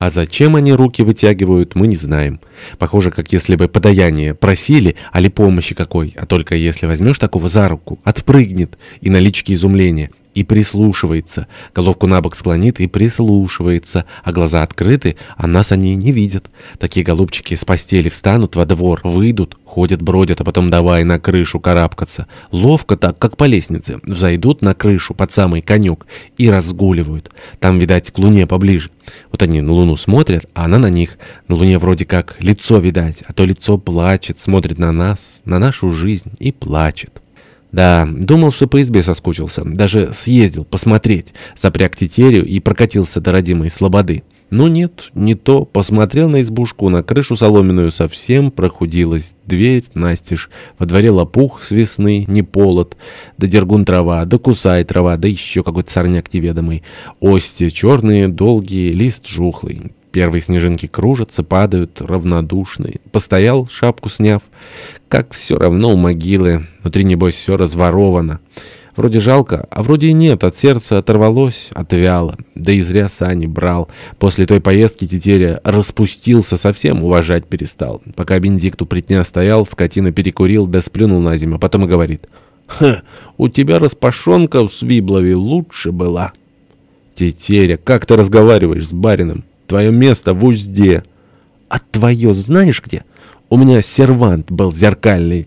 А зачем они руки вытягивают, мы не знаем. Похоже, как если бы подаяние просили, али помощи какой, а только если возьмешь такого за руку, отпрыгнет, и на личке изумление и прислушивается. Головку на бок склонит и прислушивается, а глаза открыты, а нас они не видят. Такие голубчики с постели встанут во двор, выйдут, ходят, бродят, а потом давай на крышу карабкаться. Ловко так, как по лестнице, взойдут на крышу под самый конек и разгуливают. Там, видать, к луне поближе. Вот они на луну смотрят, а она на них. На луне вроде как лицо видать, а то лицо плачет, смотрит на нас, на нашу жизнь и плачет. Да, думал, что по избе соскучился. Даже съездил посмотреть, запряг тетерю и прокатился до родимой слободы. Ну нет, не то. Посмотрел на избушку, на крышу соломенную совсем прохудилась. Дверь настежь. Во дворе лопух с весны, не полот. Да дергун трава, да кусай трава, да еще какой-то сорняк неведомый. Ости черные, долгие, лист жухлый. Первые снежинки кружатся, падают, равнодушные. Постоял, шапку сняв. Как все равно у могилы. Внутри, небось, все разворовано. Вроде жалко, а вроде и нет. От сердца оторвалось, отвяло. Да и зря Сани брал. После той поездки тетеря распустился, совсем уважать перестал. Пока Бенедикт у плетня стоял, скотина перекурил, да сплюнул на зиму. Потом и говорит. «Ха, у тебя распашонка в Свиблове лучше была». «Тетеря, как ты разговариваешь с барином?» Твое место в узде. А твое знаешь где? У меня сервант был зеркальный.